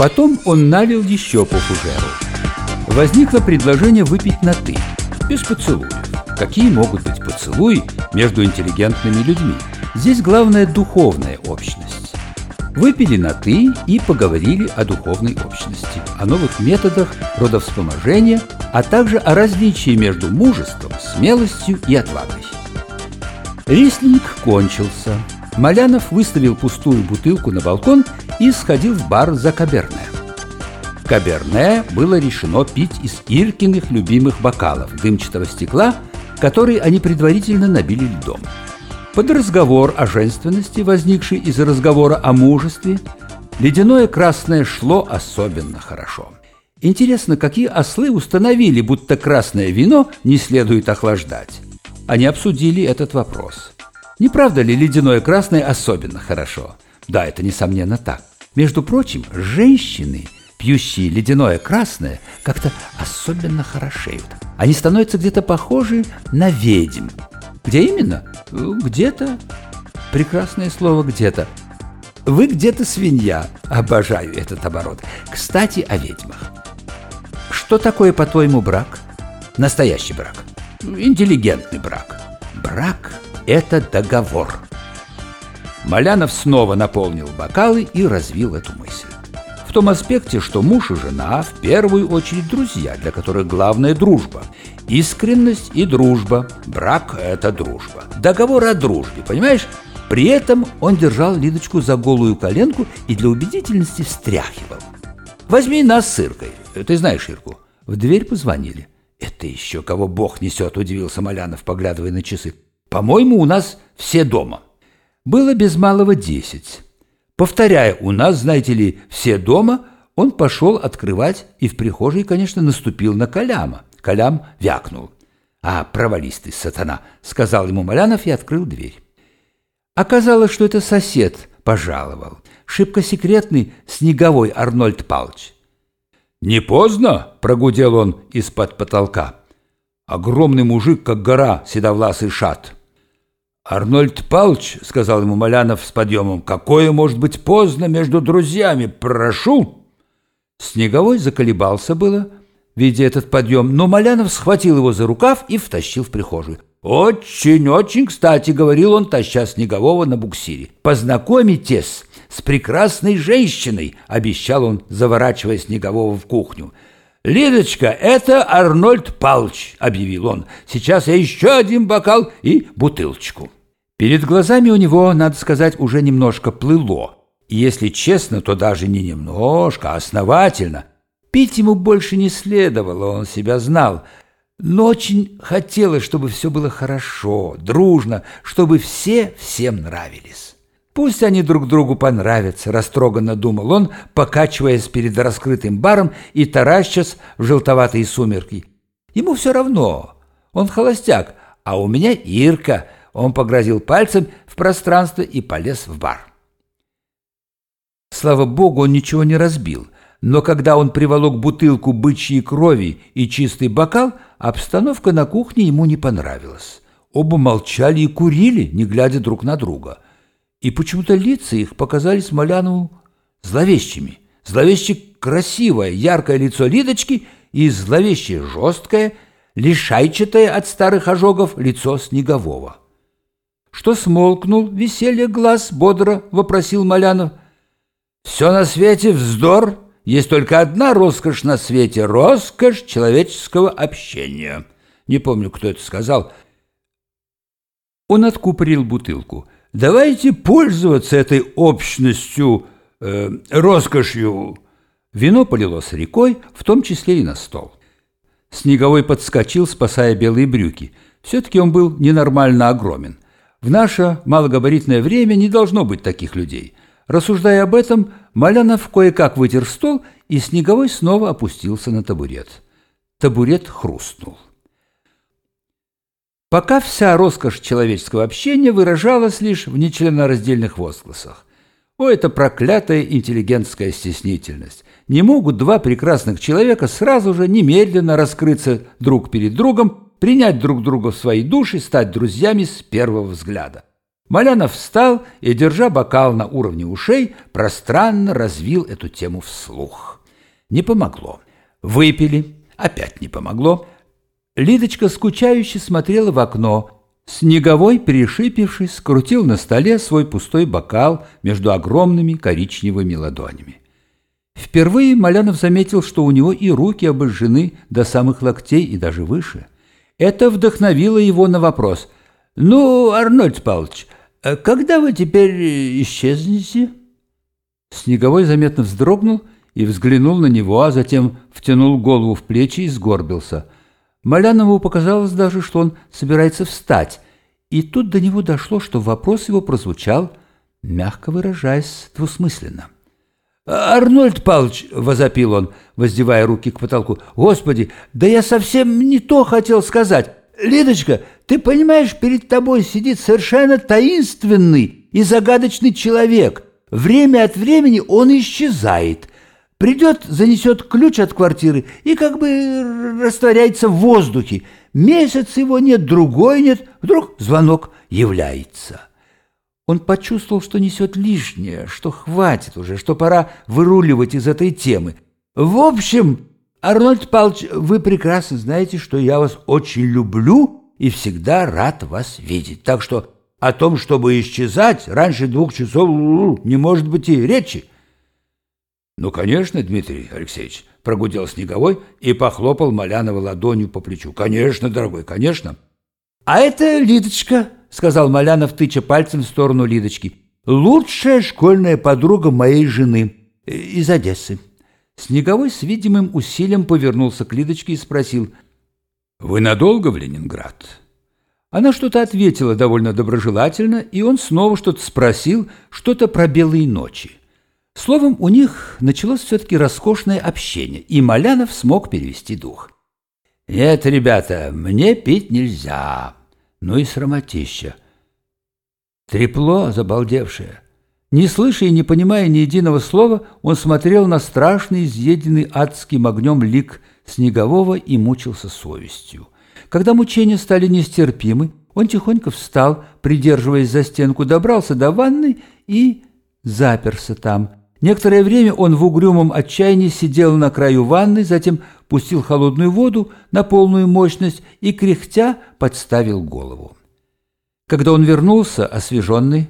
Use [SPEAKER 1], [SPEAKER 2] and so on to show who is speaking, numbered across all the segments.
[SPEAKER 1] Потом он налил еще по фужеру. Возникло предложение выпить на «ты», без поцелуев. Какие могут быть поцелуи между интеллигентными людьми? Здесь главное духовная общность. Выпили на «ты» и поговорили о духовной общности, о новых методах родовспоможения, а также о различии между мужеством, смелостью и отвагой. Рислинг кончился. Малянов выставил пустую бутылку на балкон и сходил в бар за каберне. Каберне было решено пить из Иркиных любимых бокалов дымчатого стекла, которые они предварительно набили льдом. Под разговор о женственности, возникший из разговора о мужестве, ледяное красное шло особенно хорошо. Интересно, какие ослы установили, будто красное вино не следует охлаждать? Они обсудили этот вопрос. Не правда ли ледяное красное особенно хорошо? Да, это несомненно так. Между прочим, женщины, пьющие ледяное красное, как-то особенно хорошеют. Они становятся где-то похожи на ведьм. Где именно? Где-то. Прекрасное слово «где-то». Вы где-то свинья. Обожаю этот оборот. Кстати, о ведьмах. Что такое, по-твоему, брак? Настоящий брак. Интеллигентный брак. Брак – это договор. Малянов снова наполнил бокалы и развил эту мысль. В том аспекте, что муж и жена в первую очередь друзья, для которых главная дружба. Искренность и дружба. Брак – это дружба. Договор о дружбе, понимаешь? При этом он держал Лидочку за голую коленку и для убедительности встряхивал. «Возьми нас с Иркой. Ты знаешь Ирку?» В дверь позвонили. «Это еще кого бог несет», – удивился Малянов, поглядывая на часы. «По-моему, у нас все дома». Было без малого десять. Повторяя «у нас, знаете ли, все дома», он пошел открывать и в прихожей, конечно, наступил на Коляма. Колям вякнул. «А, провались ты, сатана!» — сказал ему Малянов и открыл дверь. Оказалось, что это сосед пожаловал. Шибко секретный снеговой Арнольд Палч. «Не поздно?» — прогудел он из-под потолка. Огромный мужик, как гора, седовласый шат. «Арнольд Палч», — сказал ему Малянов с подъемом, — «какое может быть поздно между друзьями? Прошу!» Снеговой заколебался было, видя этот подъем, но Малянов схватил его за рукав и втащил в прихожую. «Очень-очень кстати», — говорил он, таща Снегового на буксире. «Познакомитесь с прекрасной женщиной», — обещал он, заворачивая Снегового в кухню. «Лидочка, это Арнольд Палч», — объявил он. «Сейчас я еще один бокал и бутылочку». Перед глазами у него, надо сказать, уже немножко плыло. И если честно, то даже не немножко, а основательно. Пить ему больше не следовало, он себя знал. Но очень хотелось, чтобы все было хорошо, дружно, чтобы все всем нравились. Пусть они друг другу понравятся, растроганно думал он, покачиваясь перед раскрытым баром и таращась в желтоватые сумерки. Ему все равно, он холостяк, а у меня Ирка. Он погрозил пальцем в пространство и полез в бар. Слава богу, он ничего не разбил, но когда он приволок бутылку бычьей крови и чистый бокал, обстановка на кухне ему не понравилась. Оба молчали и курили, не глядя друг на друга – и почему-то лица их показались Малянову зловещими. Зловеще красивое, яркое лицо Лидочки и зловеще жесткое, лишайчатое от старых ожогов лицо Снегового. «Что смолкнул веселье глаз?» — бодро вопросил Малянов. «Все на свете вздор. Есть только одна роскошь на свете — роскошь человеческого общения». Не помню, кто это сказал. Он откупорил бутылку — Давайте пользоваться этой общностью, э, роскошью. Вино полилось рекой, в том числе и на стол. Снеговой подскочил, спасая белые брюки. Все-таки он был ненормально огромен. В наше малогабаритное время не должно быть таких людей. Рассуждая об этом, Малянов кое-как вытер стол, и Снеговой снова опустился на табурет. Табурет хрустнул. Пока вся роскошь человеческого общения выражалась лишь в нечленораздельных возгласах. О, это проклятая интеллигентская стеснительность! Не могут два прекрасных человека сразу же немедленно раскрыться друг перед другом, принять друг друга в свои души, стать друзьями с первого взгляда. Малянов встал и, держа бокал на уровне ушей, пространно развил эту тему вслух. Не помогло. Выпили, опять не помогло. Лидочка скучающе смотрела в окно. Снеговой, перешипившись, скрутил на столе свой пустой бокал между огромными коричневыми ладонями. Впервые Малянов заметил, что у него и руки обожжены до самых локтей и даже выше. Это вдохновило его на вопрос. «Ну, Арнольд Павлович, а когда вы теперь исчезнете?» Снеговой заметно вздрогнул и взглянул на него, а затем втянул голову в плечи и сгорбился. Малянову показалось даже, что он собирается встать, и тут до него дошло, что вопрос его прозвучал, мягко выражаясь, двусмысленно. «Арнольд Павлович!» — возопил он, воздевая руки к потолку. «Господи, да я совсем не то хотел сказать! Лидочка, ты понимаешь, перед тобой сидит совершенно таинственный и загадочный человек. Время от времени он исчезает. Придет, занесет ключ от квартиры и как бы растворяется в воздухе. Месяц его нет, другой нет, вдруг звонок является». Он почувствовал, что несет лишнее, что хватит уже, что пора выруливать из этой темы. В общем, Арнольд Павлович, вы прекрасно знаете, что я вас очень люблю и всегда рад вас видеть. Так что о том, чтобы исчезать раньше двух часов, не может быть и речи. Ну, конечно, Дмитрий Алексеевич, прогудел Снеговой и похлопал Малянова ладонью по плечу. Конечно, дорогой, конечно. А это Лидочка, — сказал Малянов, тыча пальцем в сторону Лидочки. «Лучшая школьная подруга моей жены э, из Одессы». Снеговой с видимым усилием повернулся к Лидочке и спросил, «Вы надолго в Ленинград?» Она что-то ответила довольно доброжелательно, и он снова что-то спросил, что-то про белые ночи. Словом, у них началось все-таки роскошное общение, и Малянов смог перевести дух. «Нет, ребята, мне пить нельзя ну и срамотища. Трепло забалдевшее. Не слыша и не понимая ни единого слова, он смотрел на страшный, изъеденный адским огнем лик Снегового и мучился совестью. Когда мучения стали нестерпимы, он тихонько встал, придерживаясь за стенку, добрался до ванны и заперся там. Некоторое время он в угрюмом отчаянии сидел на краю ванны, затем пустил холодную воду на полную мощность и, кряхтя, подставил голову. Когда он вернулся, освеженный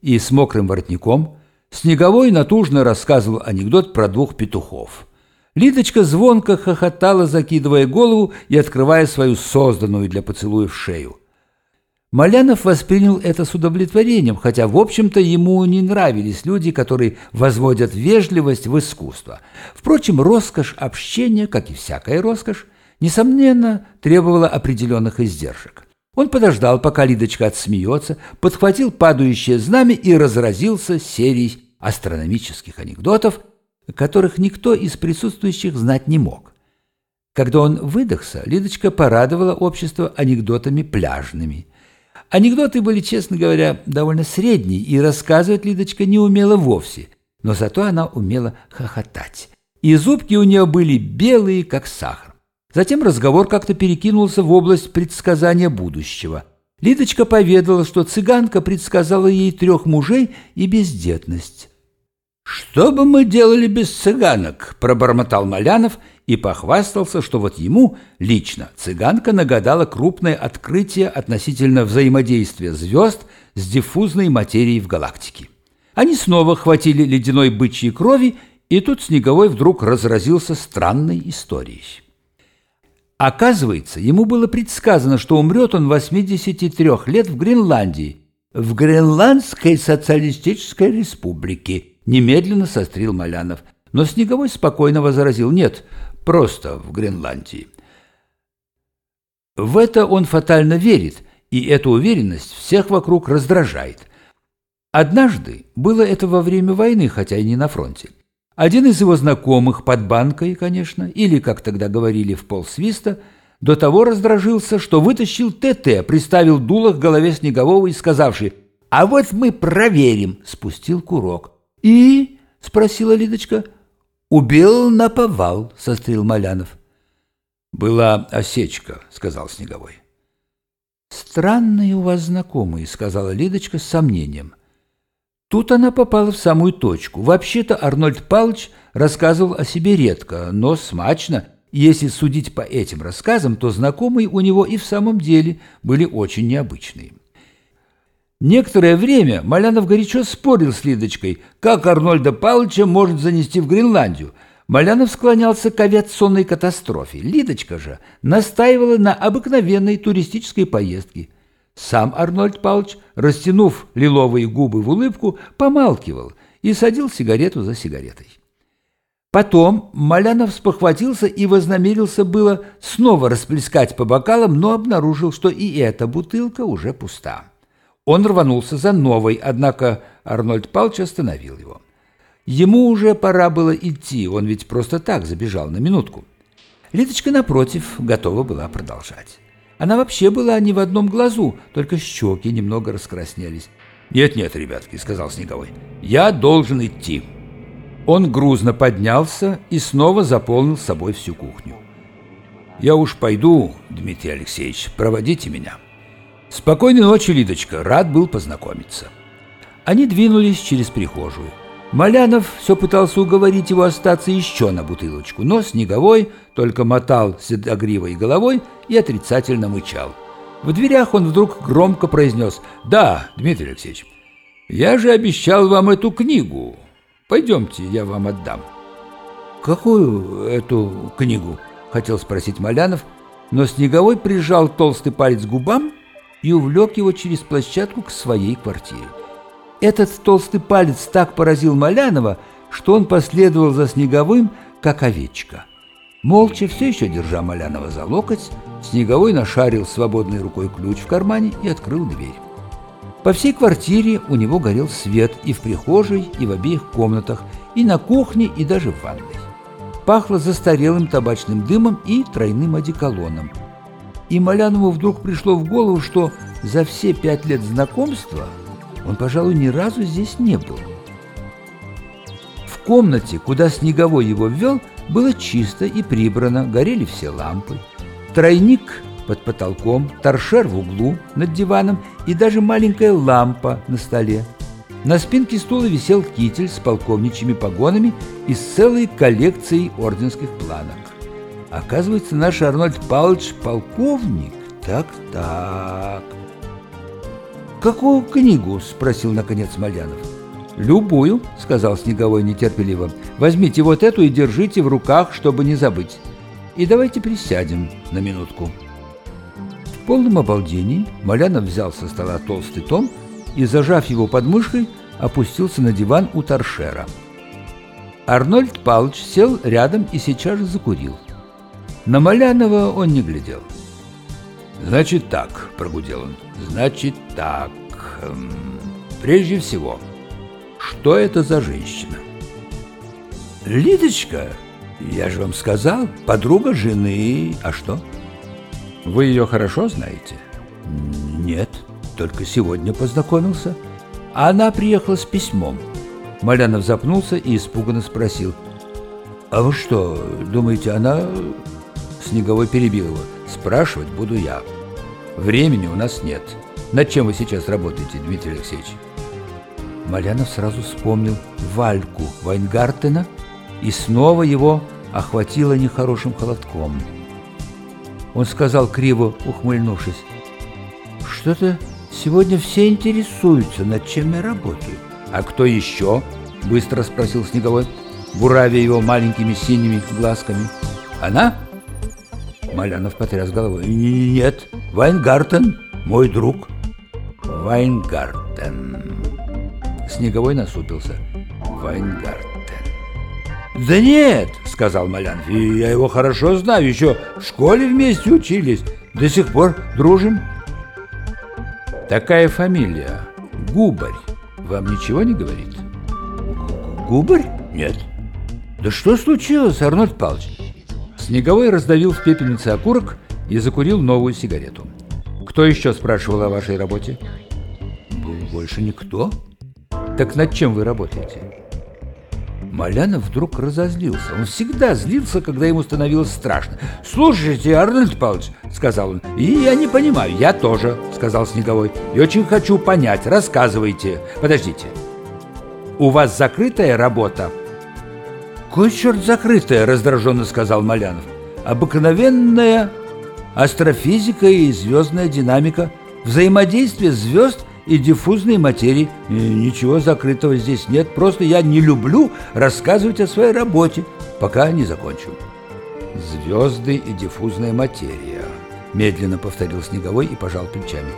[SPEAKER 1] и с мокрым воротником, Снеговой натужно рассказывал анекдот про двух петухов. Лидочка звонко хохотала, закидывая голову и открывая свою созданную для поцелуев шею. Малянов воспринял это с удовлетворением, хотя, в общем-то, ему не нравились люди, которые возводят вежливость в искусство. Впрочем, роскошь общения, как и всякая роскошь, несомненно, требовала определенных издержек. Он подождал, пока Лидочка отсмеется, подхватил падающее знамя и разразился серией астрономических анекдотов, которых никто из присутствующих знать не мог. Когда он выдохся, Лидочка порадовала общество анекдотами пляжными – Анекдоты были, честно говоря, довольно средние, и рассказывать Лидочка не умела вовсе, но зато она умела хохотать. И зубки у нее были белые, как сахар. Затем разговор как-то перекинулся в область предсказания будущего. Лидочка поведала, что цыганка предсказала ей трех мужей и бездетность. «Что бы мы делали без цыганок?» – пробормотал Малянов и похвастался, что вот ему лично цыганка нагадала крупное открытие относительно взаимодействия звезд с диффузной материей в галактике. Они снова хватили ледяной бычьей крови, и тут Снеговой вдруг разразился странной историей. Оказывается, ему было предсказано, что умрет он 83 лет в Гренландии, в Гренландской социалистической республике – Немедленно сострил Малянов. Но Снеговой спокойно возразил «нет, просто в Гренландии». В это он фатально верит, и эта уверенность всех вокруг раздражает. Однажды, было это во время войны, хотя и не на фронте, один из его знакомых под банкой, конечно, или, как тогда говорили, в полсвиста, до того раздражился, что вытащил ТТ, приставил дуло к голове Снегового и, сказавший «А вот мы проверим», спустил курок. «И?» — спросила Лидочка. «Убил на повал», — сострил Малянов. «Была осечка», — сказал Снеговой. «Странные у вас знакомые», — сказала Лидочка с сомнением. Тут она попала в самую точку. Вообще-то Арнольд Павлович рассказывал о себе редко, но смачно. Если судить по этим рассказам, то знакомые у него и в самом деле были очень необычные. Некоторое время Малянов горячо спорил с Лидочкой, как Арнольда Павловича может занести в Гренландию. Малянов склонялся к авиационной катастрофе. Лидочка же настаивала на обыкновенной туристической поездке. Сам Арнольд Павлович, растянув лиловые губы в улыбку, помалкивал и садил сигарету за сигаретой. Потом Малянов спохватился и вознамерился было снова расплескать по бокалам, но обнаружил, что и эта бутылка уже пуста. Он рванулся за новой, однако Арнольд Павлович остановил его. Ему уже пора было идти, он ведь просто так забежал на минутку. Лидочка, напротив, готова была продолжать. Она вообще была не в одном глазу, только щеки немного раскраснелись. «Нет-нет, ребятки», — сказал Снеговой, — «я должен идти». Он грузно поднялся и снова заполнил собой всю кухню. «Я уж пойду, Дмитрий Алексеевич, проводите меня». «Спокойной ночи, Лидочка, рад был познакомиться». Они двинулись через прихожую. Малянов все пытался уговорить его остаться еще на бутылочку, но Снеговой только мотал седогривой головой и отрицательно мычал. В дверях он вдруг громко произнес «Да, Дмитрий Алексеевич, я же обещал вам эту книгу. Пойдемте, я вам отдам». «Какую эту книгу?» – хотел спросить Малянов, но Снеговой прижал толстый палец к губам и увлек его через площадку к своей квартире. Этот толстый палец так поразил Малянова, что он последовал за Снеговым, как овечка. Молча, все еще держа Малянова за локоть, Снеговой нашарил свободной рукой ключ в кармане и открыл дверь. По всей квартире у него горел свет и в прихожей, и в обеих комнатах, и на кухне, и даже в ванной. Пахло застарелым табачным дымом и тройным одеколоном – и Малянову вдруг пришло в голову, что за все пять лет знакомства он, пожалуй, ни разу здесь не был. В комнате, куда Снеговой его ввел, было чисто и прибрано, горели все лампы. Тройник под потолком, торшер в углу над диваном и даже маленькая лампа на столе. На спинке стула висел китель с полковничьими погонами и с целой коллекцией орденских планок. Оказывается, наш Арнольд Павлович полковник. Так-так. «Какую книгу?» – спросил, наконец, Малянов. «Любую», – сказал Снеговой нетерпеливо. «Возьмите вот эту и держите в руках, чтобы не забыть. И давайте присядем на минутку». В полном обалдении Малянов взял со стола толстый том и, зажав его под мышкой, опустился на диван у торшера. Арнольд Павлович сел рядом и сейчас же закурил. На Малянова он не глядел. «Значит так», — прогудел он, — «значит так. Эм, прежде всего, что это за женщина?» «Лидочка, я же вам сказал, подруга жены. А что?» «Вы ее хорошо знаете?» «Нет, только сегодня познакомился. Она приехала с письмом». Малянов запнулся и испуганно спросил. «А вы что, думаете, она Снеговой перебил его. «Спрашивать буду я. Времени у нас нет. Над чем вы сейчас работаете, Дмитрий Алексеевич?» Малянов сразу вспомнил Вальку Вайнгартена, и снова его охватило нехорошим холодком. Он сказал, криво ухмыльнувшись, «Что-то сегодня все интересуются, над чем я работаю». «А кто еще?» — быстро спросил Снеговой, буравя его маленькими синими глазками. «Она?» Малянов потряс головой. «Нет, Вайнгартен, мой друг». «Вайнгартен». Снеговой насупился. «Вайнгартен». «Да нет», — сказал Малянов, — «я его хорошо знаю, еще в школе вместе учились, до сих пор дружим». «Такая фамилия, Губарь, вам ничего не говорит?» «Губарь? Нет». «Да что случилось, Арнольд Павлович?» Снеговой раздавил в пепельнице окурок и закурил новую сигарету. «Кто еще спрашивал о вашей работе?» «Больше никто». «Так над чем вы работаете?» Малянов вдруг разозлился. Он всегда злился, когда ему становилось страшно. «Слушайте, Арнольд Павлович», — сказал он, — «и я не понимаю». «Я тоже», — сказал Снеговой. «И очень хочу понять. Рассказывайте. Подождите. У вас закрытая работа?» «Кой черт закрытая?» — раздраженно сказал Малянов. «Обыкновенная астрофизика и звездная динамика, взаимодействие звезд и диффузной материи. И ничего закрытого здесь нет, просто я не люблю рассказывать о своей работе, пока не закончу. Звезды и диффузная материя, медленно повторил Снеговой и пожал плечами.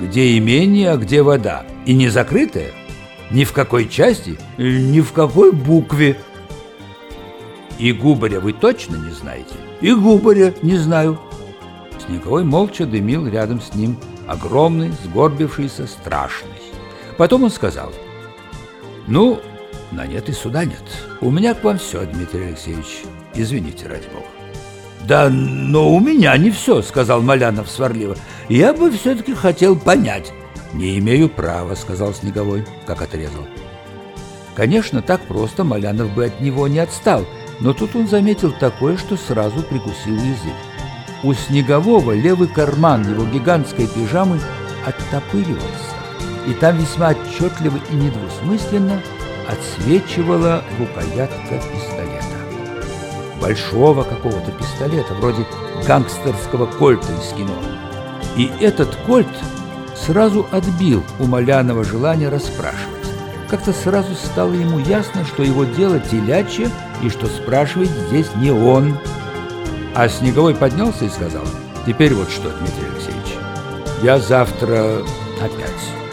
[SPEAKER 1] Где имение, а где вода? И не закрытая? Ни в какой части, ни в какой букве. И Губаря вы точно не знаете? И Губаря не знаю. Снеговой молча дымил рядом с ним огромный, сгорбившийся, страшный. Потом он сказал, «Ну, на нет и суда нет. У меня к вам все, Дмитрий Алексеевич. Извините, ради бога». «Да, но у меня не все», — сказал Малянов сварливо. «Я бы все-таки хотел понять». «Не имею права», — сказал Снеговой, как отрезал. Конечно, так просто Малянов бы от него не отстал, но тут он заметил такое, что сразу прикусил язык. У Снегового левый карман его гигантской пижамы оттопыривался, и там весьма отчетливо и недвусмысленно отсвечивала рукоятка пистолета. Большого какого-то пистолета, вроде гангстерского кольта из кино. И этот кольт сразу отбил у Малянова желание расспрашивать. Как-то сразу стало ему ясно, что его дело телячье, и что спрашивает здесь не он, а Снеговой поднялся и сказал, «Теперь вот что, Дмитрий Алексеевич, я завтра опять